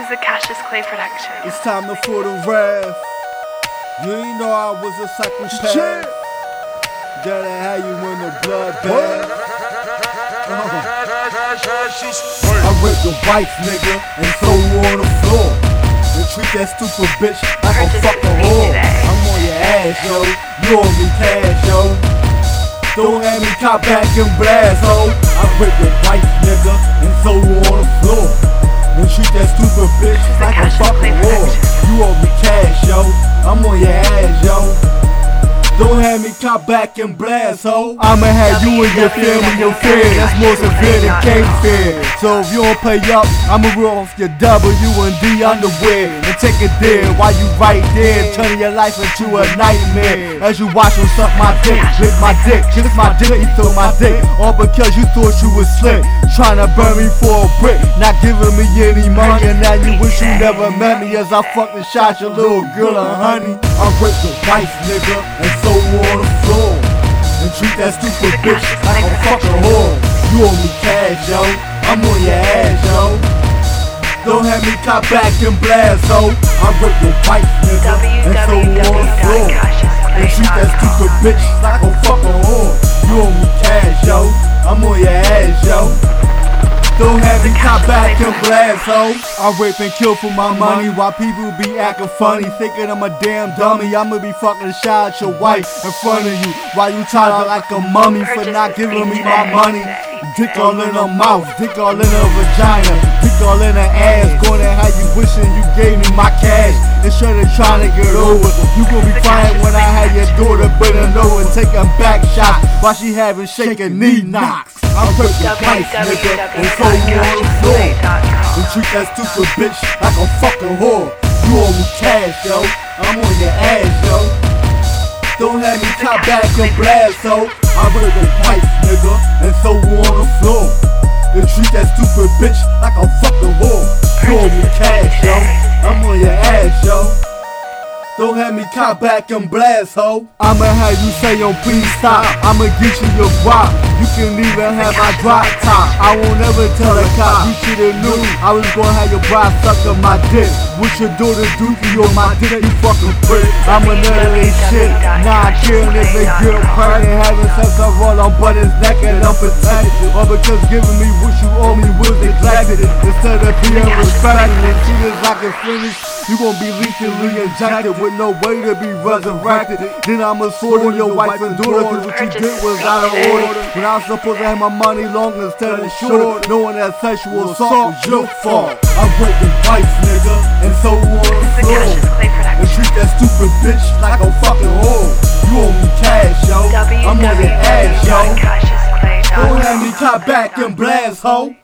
is a Cassius Clay production. It's time to for the wrath. You ain't know I was a psychopath. That I had you in the blood bath. Uh-huh. I raped your wife, nigga, and throw you on the floor. And treat that stupid bitch like a fucking whore. Eh? I'm on your ass, yo. You owe me cash, yo. Don't have me cop back and blast, ho. I rape your wife, nigga, and throw you on the floor. And treat that stupid bitch like a fucking whore. You owe me cash, yo. I'm on your. Don't have me cop back and blast, ho. I'ma have you and your family, your fear. That's more severe than Cape Fear. So if you don't pay up, I'ma roll off your W and D underwear and take it there while you right there, turning your life into a nightmare. As you watch him suck my dick, lick my dick, kiss my dick, he throw my dick. All because you thought you was slick, trying to burn me for a brick, not giving me any money, and now you wish you never met me as I fucking shot your little girl honey. I raped your wife, nigga, and so on the floor. And treat that stupid bitch like a fucking whore. You owe me cash, yo. I'm on your ass, yo. Don't have me cop back and blast, ho. I rip your wife, nigga, and so on the floor. And treat that stupid bitch like a fucking whore. You owe me Don't cop back and blast, ho. I rape and kill for my money while people be acting funny. Thinking I'm a damn dummy. I'ma be fucking shot at your wife in front of you while you talking like a mummy for not giving me my money. Dick all in her mouth, dick all in her vagina, dick all in her ass. Going at how you wishing you gave me my cash instead of trying to get over. You gon' be crying when I had your daughter bending over, taking back shots while she having shaking knee knocks. I'm your wife, nigga, and throw you on the floor. And treat that stupid bitch like a fucking whore. You owe me cash, yo. I'm on your ass, yo. Don't have me cop back and blast, so I break your wife, nigga, and so you on the floor. And treat that stupid bitch like a fucking whore. You owe me cash, yo. I'm on your ass, yo. Don't have me cop back and blast, ho. I'ma have you say, yo, please stop. I'ma get you your guap. You can even have my drop top. I won't ever tell a cop. You should've knew I was gonna have your bride suck on my dick. What your daughter do for you on my dick, you fucking prick. I'm a nut shit. Nah, I kill nigga, get pregnant. Having sex, I roll on butt his neck and I'm protected. All because giving me what you owe me was neglected. Instead of being respected, and soon as I can finish, you gon' be lethally injected with no way to be resurrected. Then I'ma sort on your wife and daughter, cause what you did was out of order. When I was supposed to have my money long instead of short, knowing that sexual assault was your fault. I break your wife, nigga, and so on the a floor. Cassius Clay And production. treat that stupid bitch like a fucking whore. You owe me cash, yo. I'm on your ass, yo. Don't have me cop back and blast, ho.